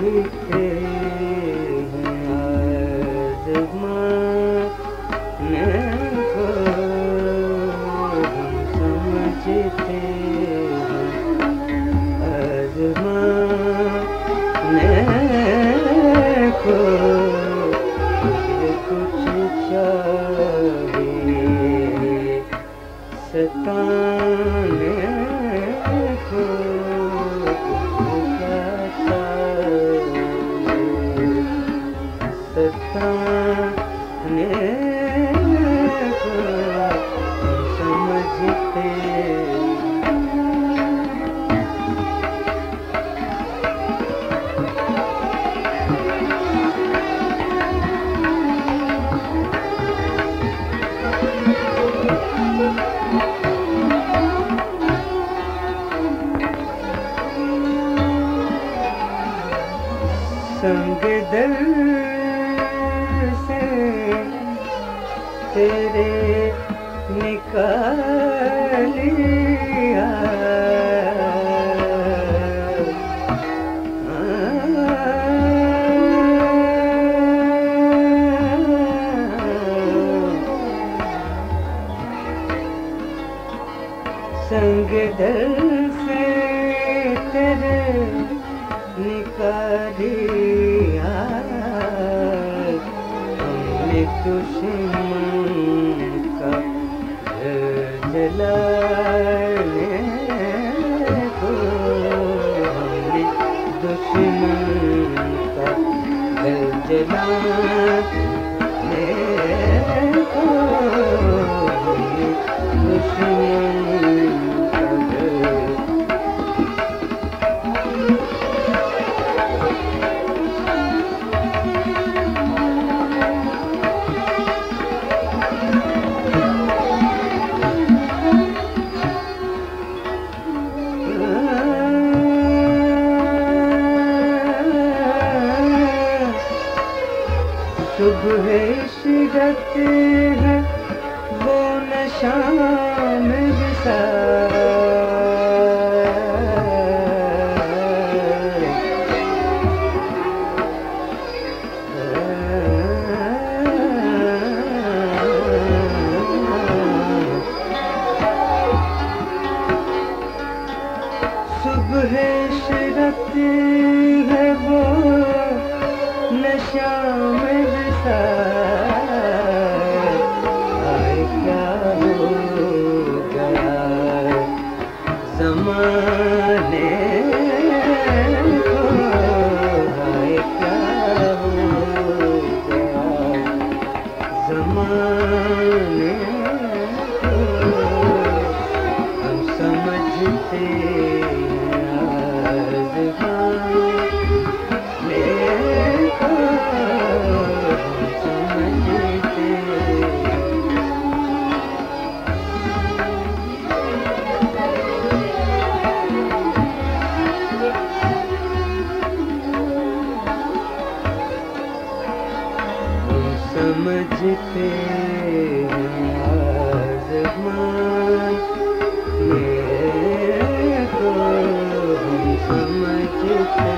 کو ہم سنگ دل تیرے نکالیا سنگ دل سے تیرے نکالیا ہم نے دشمن دشمن کا دل جلانے صبح شرت ہے وہ نشان جسا صبح شرت ہے وہ نشہ میں ہم سمجھتے سمجھتے ہیں آزمان ہم سمجھتے